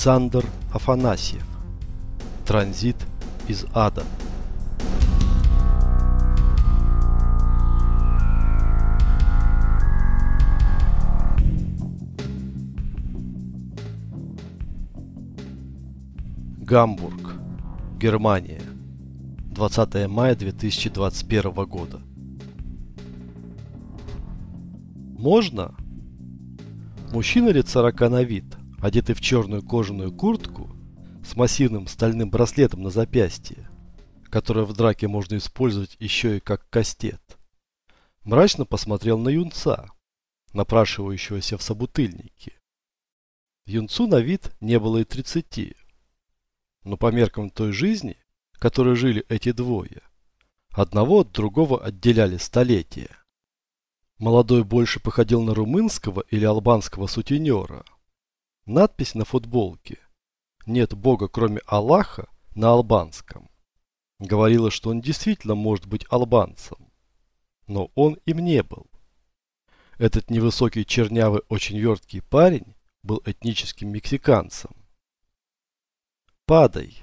Александр Афанасьев. Транзит из ада. Гамбург, Германия. 20 мая 2021 года. Можно? Мужчина лет 40 на вид, одетый в черную кожаную куртку с массивным стальным браслетом на запястье, которое в драке можно использовать еще и как кастет, мрачно посмотрел на юнца, напрашивающегося в собутыльнике. Юнцу на вид не было и 30, но по меркам той жизни, которой жили эти двое, одного от другого отделяли столетия. Молодой больше походил на румынского или албанского сутенера. Надпись на футболке «Нет Бога, кроме Аллаха» на албанском. Говорила, что он действительно может быть албанцем. Но он им не был. Этот невысокий чернявый, очень верткий парень был этническим мексиканцем. «Падай!»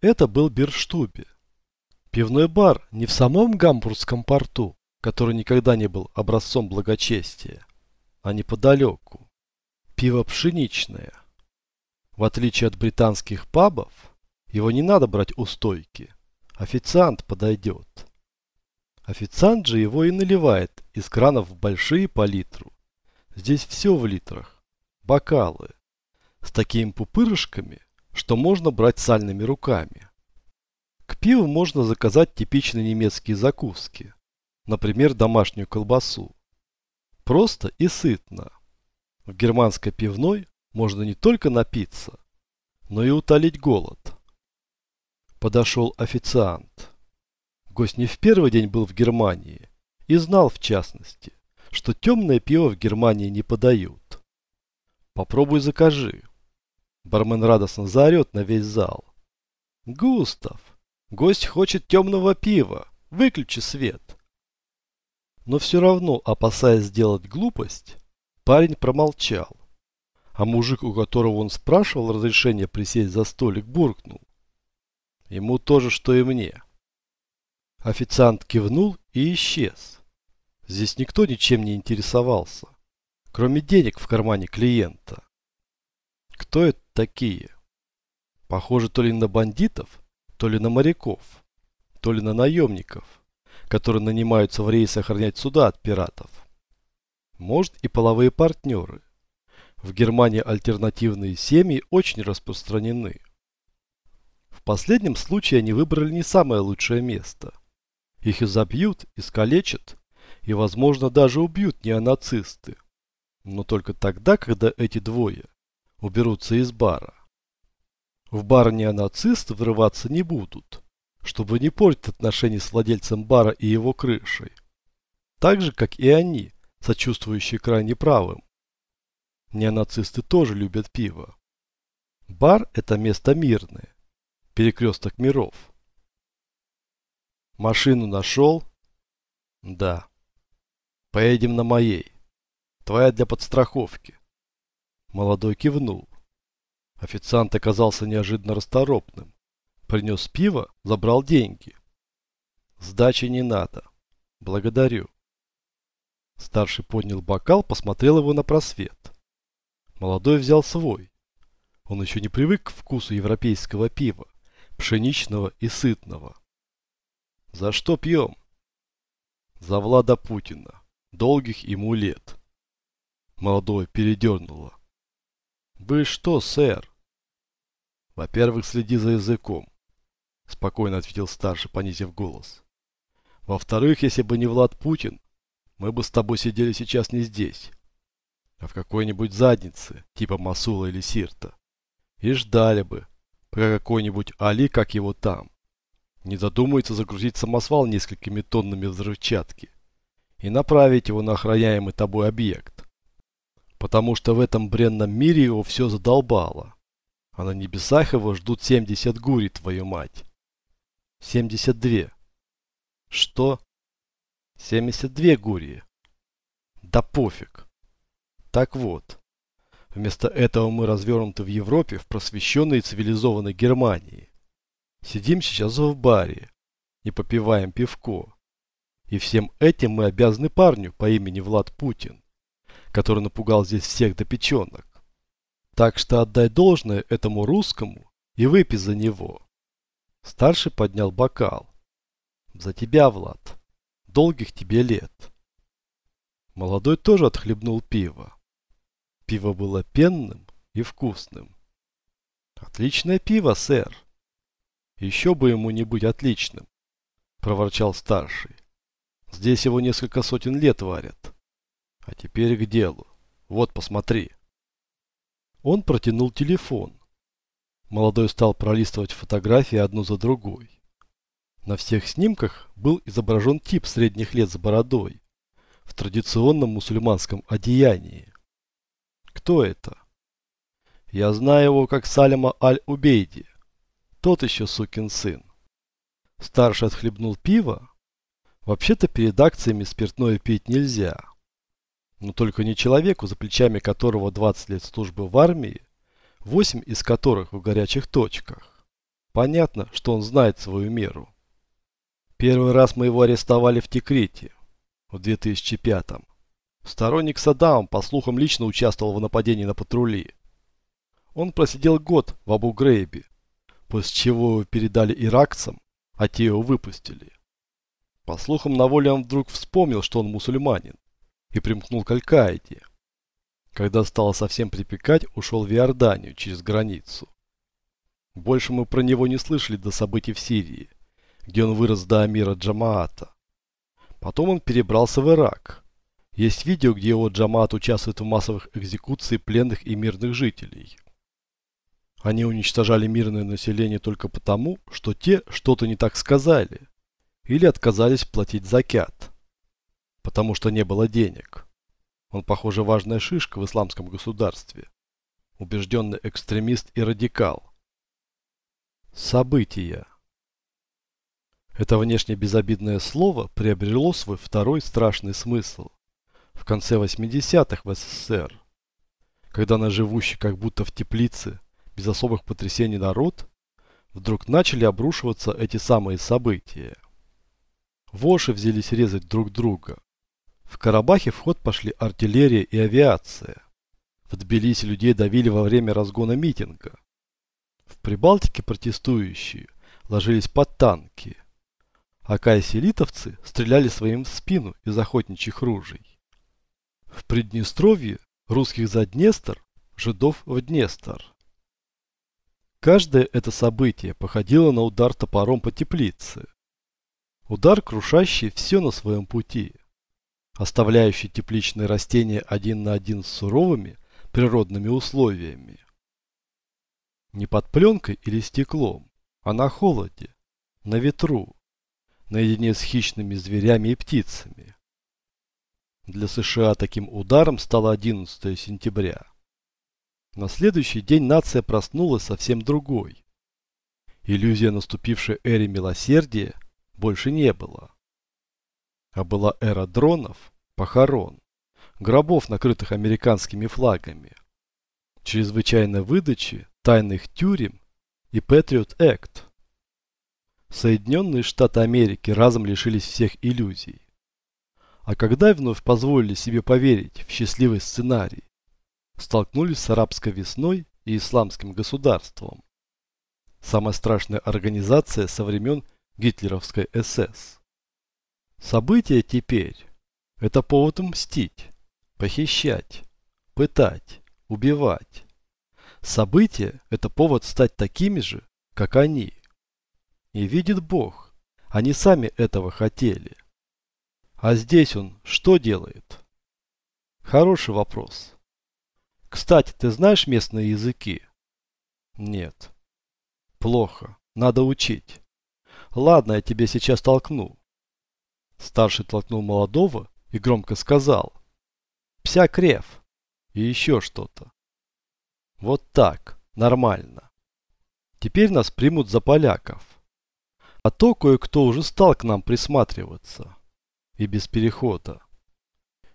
Это был Бирштубе. Пивной бар не в самом Гамбургском порту, который никогда не был образцом благочестия, а неподалеку. Пиво пшеничное. В отличие от британских пабов, его не надо брать у стойки. Официант подойдет. Официант же его и наливает из кранов в большие по литру. Здесь все в литрах. Бокалы. С такими пупырышками, что можно брать сальными руками. К пиву можно заказать типичные немецкие закуски например, домашнюю колбасу. Просто и сытно. В германской пивной можно не только напиться, но и утолить голод. Подошел официант. Гость не в первый день был в Германии и знал в частности, что темное пиво в Германии не подают. Попробуй закажи. Бармен радостно заорет на весь зал. Густав, гость хочет темного пива, выключи свет. Но все равно, опасаясь сделать глупость, парень промолчал. А мужик, у которого он спрашивал разрешение присесть за столик, буркнул. Ему тоже, что и мне. Официант кивнул и исчез. Здесь никто ничем не интересовался, кроме денег в кармане клиента. Кто это такие? Похоже то ли на бандитов, то ли на моряков, то ли на наемников которые нанимаются в рейсы охранять суда от пиратов. Может и половые партнеры. В Германии альтернативные семьи очень распространены. В последнем случае они выбрали не самое лучшее место. Их изобьют, искалечат и, возможно, даже убьют неонацисты. Но только тогда, когда эти двое уберутся из бара. В бар неонацисты врываться не будут чтобы не портить отношения с владельцем бара и его крышей. Так же, как и они, сочувствующие крайне правым. Неонацисты тоже любят пиво. Бар – это место мирное, перекресток миров. Машину нашел? Да. Поедем на моей. Твоя для подстраховки. Молодой кивнул. Официант оказался неожиданно расторопным. Принес пиво, забрал деньги. Сдачи не надо. Благодарю. Старший поднял бокал, посмотрел его на просвет. Молодой взял свой. Он еще не привык к вкусу европейского пива, пшеничного и сытного. За что пьем? За Влада Путина. Долгих ему лет. Молодой передернуло. Вы что, сэр? Во-первых, следи за языком. Спокойно ответил старший, понизив голос. Во-вторых, если бы не Влад Путин, мы бы с тобой сидели сейчас не здесь, а в какой-нибудь заднице, типа Масула или Сирта. И ждали бы, пока какой-нибудь Али, как его там, не задумается загрузить самосвал несколькими тоннами взрывчатки и направить его на охраняемый тобой объект. Потому что в этом бренном мире его все задолбало. А на небесах его ждут 70 гури, твою мать. 72. Что? 72 гурии. Да пофиг. Так вот, Вместо этого мы развернуты в Европе, в просвещенной и цивилизованной Германии. Сидим сейчас в баре и попиваем пивко. И всем этим мы обязаны парню по имени Влад Путин, который напугал здесь всех до печенок. Так что отдай должное этому русскому и выпей за него. Старший поднял бокал. За тебя, Влад. Долгих тебе лет. Молодой тоже отхлебнул пиво. Пиво было пенным и вкусным. Отличное пиво, сэр. Еще бы ему не быть отличным, проворчал старший. Здесь его несколько сотен лет варят. А теперь к делу. Вот, посмотри. Он протянул телефон. Молодой стал пролистывать фотографии одну за другой. На всех снимках был изображен тип средних лет с бородой, в традиционном мусульманском одеянии. Кто это? Я знаю его как Салима Аль-Убейди. Тот еще сукин сын. Старший отхлебнул пиво. Вообще-то перед акциями спиртное пить нельзя. Но только не человеку, за плечами которого 20 лет службы в армии, 8 из которых в горячих точках. Понятно, что он знает свою меру. Первый раз мы его арестовали в Текрите в 2005 -м. Сторонник Саддама, по слухам, лично участвовал в нападении на патрули. Он просидел год в Абу-Грейбе, после чего его передали иракцам, а те его выпустили. По слухам, на воле он вдруг вспомнил, что он мусульманин и примкнул к Аль-Каиде. Когда стало совсем припекать, ушел в Иорданию через границу. Больше мы про него не слышали до событий в Сирии, где он вырос до Амира Джамаата. Потом он перебрался в Ирак. Есть видео, где его Джамаат участвует в массовых экзекуциях пленных и мирных жителей. Они уничтожали мирное население только потому, что те что-то не так сказали или отказались платить закят потому что не было денег. Он, похоже, важная шишка в исламском государстве. Убежденный экстремист и радикал. События. Это внешне безобидное слово приобрело свой второй страшный смысл в конце 80-х в СССР, когда на живущий как будто в теплице, без особых потрясений народ, вдруг начали обрушиваться эти самые события. Воши взялись резать друг друга, в Карабахе в ход пошли артиллерия и авиация. В Тбилиси людей давили во время разгона митинга. В Прибалтике протестующие ложились под танки. А кайселитовцы стреляли своим в спину из охотничьих ружей. В Приднестровье русских за Днестр, жидов в Днестр. Каждое это событие походило на удар топором по теплице. Удар, крушащий все на своем пути оставляющий тепличные растения один на один с суровыми природными условиями. Не под пленкой или стеклом, а на холоде, на ветру, наедине с хищными зверями и птицами. Для США таким ударом стало 11 сентября. На следующий день нация проснулась совсем другой. Иллюзия наступившей эре милосердия больше не было а была эра дронов, похорон, гробов, накрытых американскими флагами, чрезвычайной выдачи, тайных тюрем и Patriot Act. Соединенные Штаты Америки разом лишились всех иллюзий. А когда вновь позволили себе поверить в счастливый сценарий, столкнулись с арабской весной и исламским государством. Самая страшная организация со времен гитлеровской СС. События теперь – это повод мстить, похищать, пытать, убивать. События – это повод стать такими же, как они. И видит Бог, они сами этого хотели. А здесь он что делает? Хороший вопрос. Кстати, ты знаешь местные языки? Нет. Плохо. Надо учить. Ладно, я тебе сейчас толкну. Старший толкнул молодого и громко сказал. «Пся крев!» И еще что-то. Вот так, нормально. Теперь нас примут за поляков. А то кое-кто уже стал к нам присматриваться. И без перехода.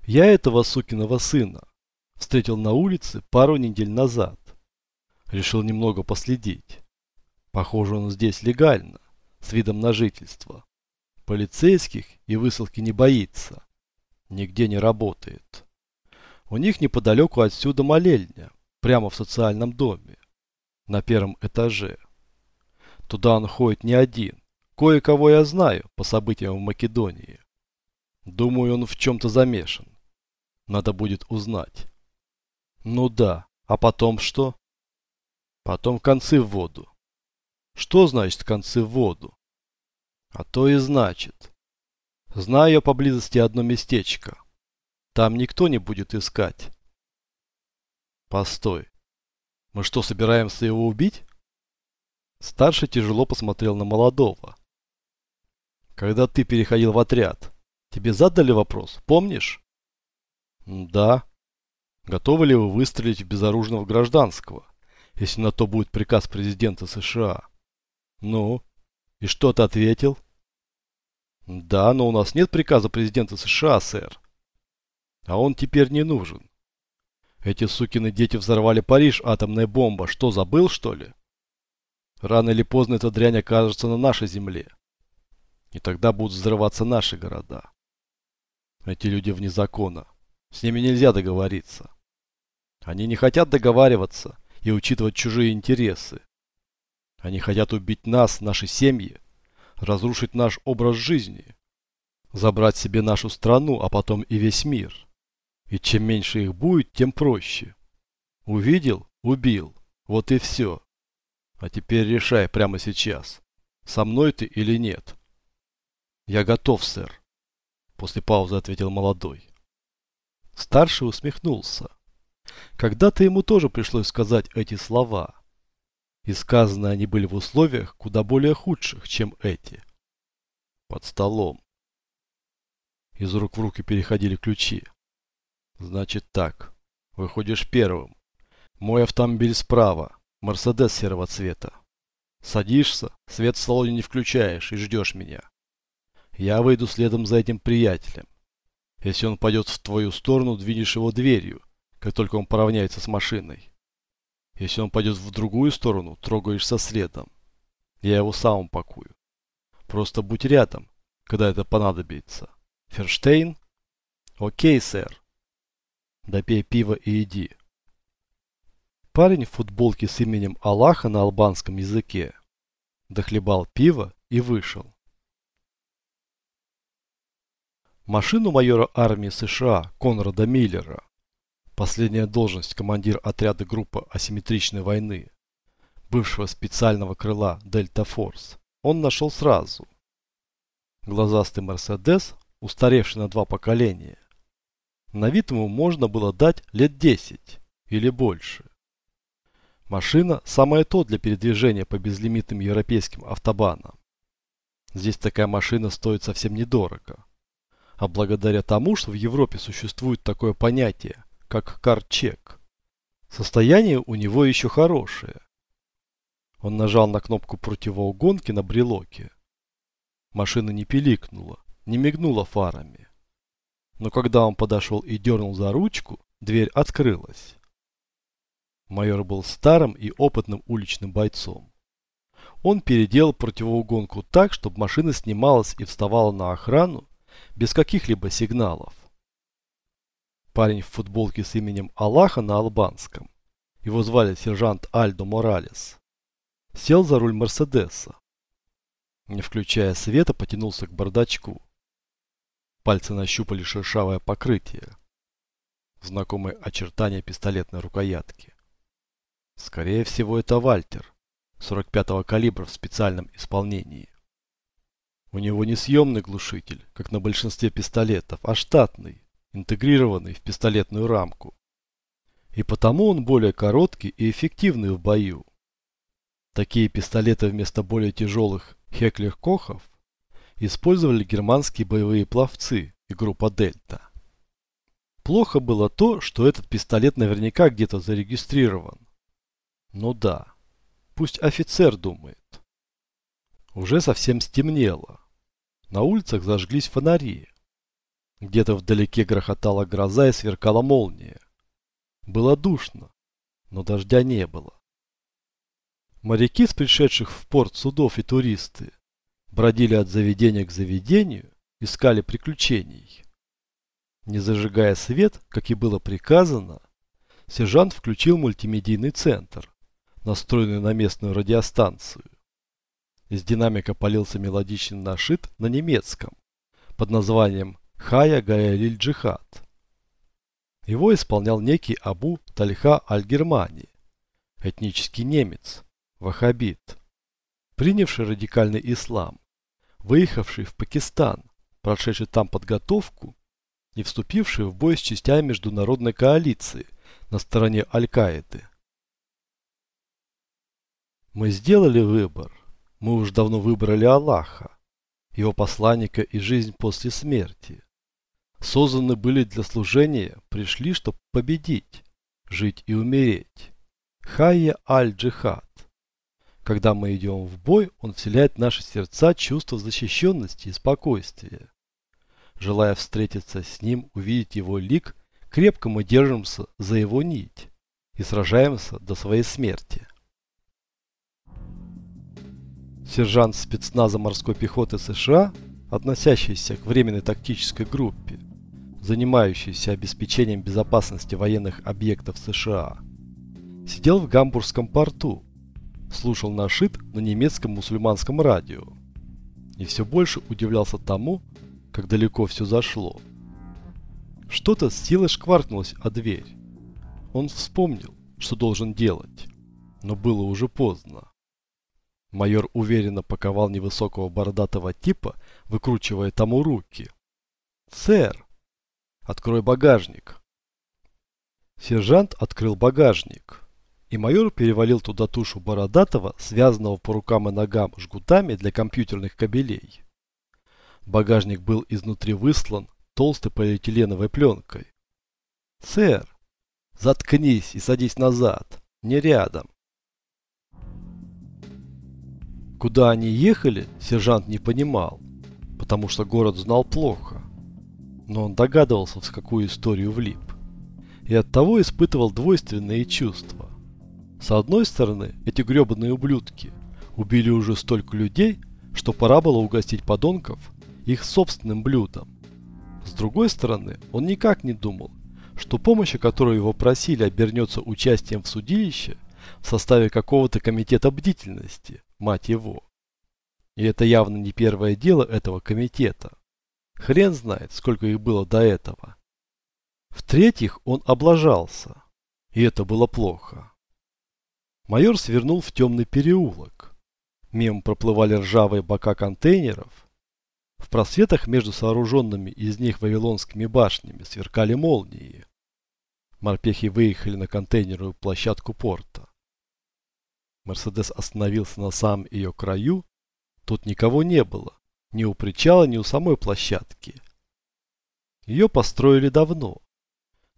Я этого сукиного сына Встретил на улице пару недель назад. Решил немного последить. Похоже, он здесь легально, с видом на жительство. Полицейских и высылки не боится. Нигде не работает. У них неподалеку отсюда молельня, прямо в социальном доме, на первом этаже. Туда он ходит не один. Кое-кого я знаю по событиям в Македонии. Думаю, он в чем-то замешан. Надо будет узнать. Ну да, а потом что? Потом концы в воду. Что значит концы в воду? А то и значит. Знаю я поблизости одно местечко. Там никто не будет искать. Постой. Мы что, собираемся его убить? Старший тяжело посмотрел на молодого. Когда ты переходил в отряд, тебе задали вопрос, помнишь? Да. Готовы ли вы выстрелить в безоружного гражданского, если на то будет приказ президента США? Ну, и что ты ответил? Да, но у нас нет приказа президента США, сэр. А он теперь не нужен. Эти сукины дети взорвали Париж, атомная бомба. Что, забыл, что ли? Рано или поздно эта дрянь окажется на нашей земле. И тогда будут взрываться наши города. Эти люди вне закона. С ними нельзя договориться. Они не хотят договариваться и учитывать чужие интересы. Они хотят убить нас, наши семьи, разрушить наш образ жизни, забрать себе нашу страну, а потом и весь мир. И чем меньше их будет, тем проще. Увидел? Убил. Вот и все. А теперь решай прямо сейчас, со мной ты или нет. Я готов, сэр. После паузы ответил молодой. Старший усмехнулся. Когда-то ему тоже пришлось сказать эти слова. И сказаны они были в условиях куда более худших, чем эти. Под столом. Из рук в руки переходили ключи. Значит так. Выходишь первым. Мой автомобиль справа. Мерседес серого цвета. Садишься, свет в салоне не включаешь и ждешь меня. Я выйду следом за этим приятелем. Если он пойдет в твою сторону, двинешь его дверью, как только он поравняется с машиной. Если он пойдет в другую сторону, трогаешься следом. Я его сам упакую. Просто будь рядом, когда это понадобится. Ферштейн? Окей, сэр. Допей пиво и иди. Парень в футболке с именем Аллаха на албанском языке дохлебал пиво и вышел. Машину майора армии США Конрада Миллера, последняя должность командир отряда группы асимметричной войны, бывшего специального крыла Дельта Форс, он нашел сразу. Глазастый Мерседес, устаревший на два поколения, на вид ему можно было дать лет 10 или больше. Машина самое то для передвижения по безлимитным европейским автобанам. Здесь такая машина стоит совсем недорого. А благодаря тому, что в Европе существует такое понятие, как карчек, состояние у него еще хорошее. Он нажал на кнопку противоугонки на брелоке. Машина не пиликнула, не мигнула фарами но когда он подошел и дернул за ручку, дверь открылась. Майор был старым и опытным уличным бойцом. Он переделал противоугонку так, чтобы машина снималась и вставала на охрану без каких-либо сигналов. Парень в футболке с именем Аллаха на албанском, его звали сержант Альдо Моралес, сел за руль Мерседеса. Не включая света, потянулся к бардачку. Пальцы нащупали шершавое покрытие. Знакомые очертания пистолетной рукоятки. Скорее всего, это Вальтер. 45-го калибра в специальном исполнении. У него не съемный глушитель, как на большинстве пистолетов, а штатный, интегрированный в пистолетную рамку. И потому он более короткий и эффективный в бою. Такие пистолеты вместо более тяжелых Хеклер-Кохов использовали германские боевые пловцы и группа Дельта. Плохо было то, что этот пистолет наверняка где-то зарегистрирован. Ну да, пусть офицер думает. Уже совсем стемнело. На улицах зажглись фонари. Где-то вдалеке грохотала гроза и сверкала молния. Было душно, но дождя не было. Моряки с пришедших в порт судов и туристы бродили от заведения к заведению, искали приключений. Не зажигая свет, как и было приказано, сержант включил мультимедийный центр, настроенный на местную радиостанцию. Из динамика полился мелодичный нашит на немецком под названием «Хая Гаэлиль Джихад». Его исполнял некий Абу Тальха Аль-Германи, этнический немец, ваххабит, принявший радикальный ислам, выехавший в Пакистан, прошедший там подготовку и вступивший в бой с частями международной коалиции на стороне Аль-Каиды. Мы сделали выбор. Мы уж давно выбрали Аллаха, его посланника и жизнь после смерти. Созданы были для служения, пришли, чтобы победить, жить и умереть. Хайя аль-джихад. Когда мы идем в бой, он вселяет в наши сердца чувство защищенности и спокойствия. Желая встретиться с ним, увидеть его лик, крепко мы держимся за его нить и сражаемся до своей смерти. Сержант спецназа морской пехоты США, относящийся к временной тактической группе, занимающийся обеспечением безопасности военных объектов США, сидел в Гамбургском порту, слушал нашит на немецком мусульманском радио и все больше удивлялся тому, как далеко все зашло. Что-то с силой шкваркнулось о дверь. Он вспомнил, что должен делать, но было уже поздно. Майор уверенно паковал невысокого бородатого типа, выкручивая тому руки. «Сэр, открой багажник». Сержант открыл багажник, и майор перевалил туда тушу бородатого, связанного по рукам и ногам жгутами для компьютерных кабелей. Багажник был изнутри выслан толстой полиэтиленовой пленкой. «Сэр, заткнись и садись назад, не рядом». Куда они ехали, сержант не понимал, потому что город знал плохо. Но он догадывался, в какую историю влип. И оттого испытывал двойственные чувства. С одной стороны, эти гребаные ублюдки убили уже столько людей, что пора было угостить подонков их собственным блюдом. С другой стороны, он никак не думал, что помощь, о которой его просили, обернется участием в судилище в составе какого-то комитета бдительности, мать его. И это явно не первое дело этого комитета. Хрен знает, сколько их было до этого. В-третьих, он облажался. И это было плохо. Майор свернул в темный переулок. Мимо проплывали ржавые бока контейнеров, в просветах между сооруженными из них вавилонскими башнями сверкали молнии. Морпехи выехали на контейнерную площадку порта. Мерседес остановился на самом ее краю. Тут никого не было. Ни у причала, ни у самой площадки. Ее построили давно.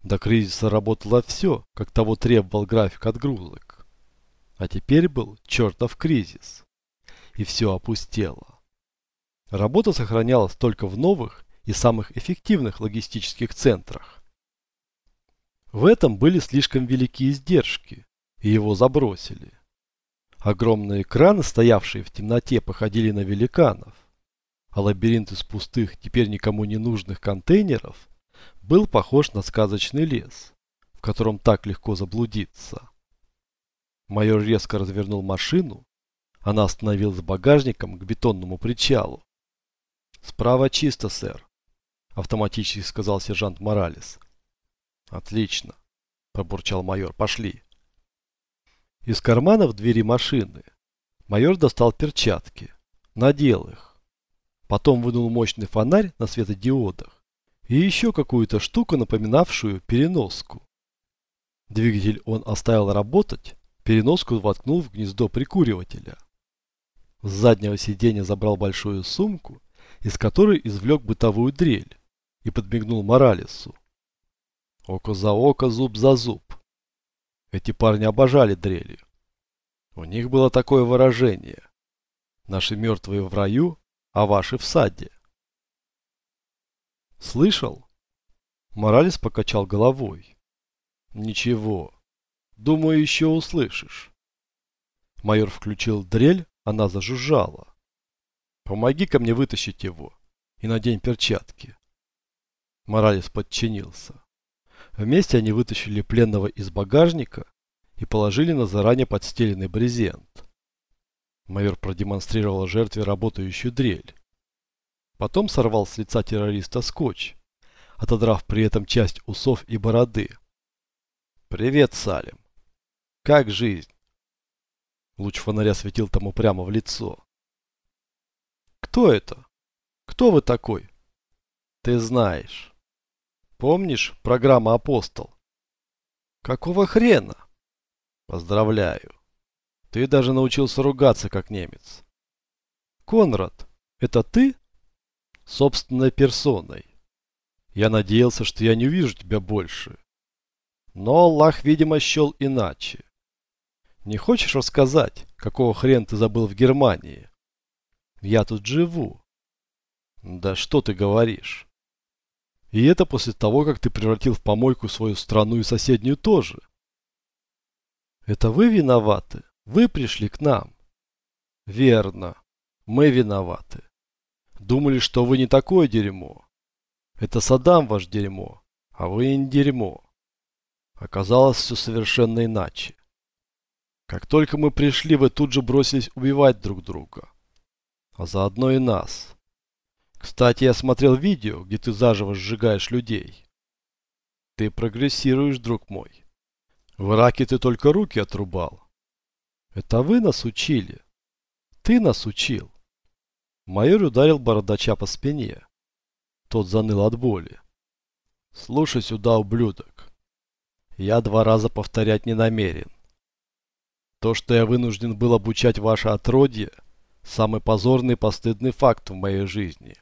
До кризиса работало все, как того требовал график отгрузок. А теперь был чертов кризис. И все опустело. Работа сохранялась только в новых и самых эффективных логистических центрах. В этом были слишком велики издержки, и его забросили. Огромные краны, стоявшие в темноте, походили на великанов, а лабиринт из пустых, теперь никому не нужных контейнеров был похож на сказочный лес, в котором так легко заблудиться. Майор резко развернул машину, она остановилась багажником к бетонному причалу. «Справа чисто, сэр», – автоматически сказал сержант Моралес. «Отлично», – пробурчал майор. «Пошли». Из кармана в двери машины майор достал перчатки, надел их. Потом вынул мощный фонарь на светодиодах и еще какую-то штуку, напоминавшую переноску. Двигатель он оставил работать, переноску воткнул в гнездо прикуривателя. С заднего сиденья забрал большую сумку из которой извлек бытовую дрель и подмигнул Моралесу. Око за око, зуб за зуб. Эти парни обожали дрели. У них было такое выражение. Наши мертвые в раю, а ваши в саде. Слышал? Моралес покачал головой. Ничего. Думаю, еще услышишь. Майор включил дрель, она зажужжала. Помоги-ка мне вытащить его и надень перчатки. Моралес подчинился. Вместе они вытащили пленного из багажника и положили на заранее подстеленный брезент. Майор продемонстрировал жертве работающую дрель. Потом сорвал с лица террориста скотч, отодрав при этом часть усов и бороды. «Привет, Салим. Как жизнь?» Луч фонаря светил тому прямо в лицо. «Кто это? Кто вы такой?» «Ты знаешь. Помнишь программа «Апостол»?» «Какого хрена?» «Поздравляю. Ты даже научился ругаться, как немец». «Конрад, это ты?» «Собственной персоной. Я надеялся, что я не увижу тебя больше. Но Аллах, видимо, счел иначе. Не хочешь рассказать, какого хрена ты забыл в Германии? Я тут живу. Да что ты говоришь? И это после того, как ты превратил в помойку свою страну и соседнюю тоже. Это вы виноваты. Вы пришли к нам. Верно. Мы виноваты. Думали, что вы не такое дерьмо. Это Саддам ваш дерьмо, а вы не дерьмо. Оказалось все совершенно иначе. Как только мы пришли, вы тут же бросились убивать друг друга. А заодно и нас. Кстати, я смотрел видео, где ты заживо сжигаешь людей. Ты прогрессируешь, друг мой. В Ираке ты только руки отрубал. Это вы нас учили. Ты нас учил. Майор ударил бородача по спине. Тот заныл от боли. Слушай сюда, ублюдок. Я два раза повторять не намерен. То, что я вынужден был обучать ваше отродье, самый позорный и постыдный факт в моей жизни.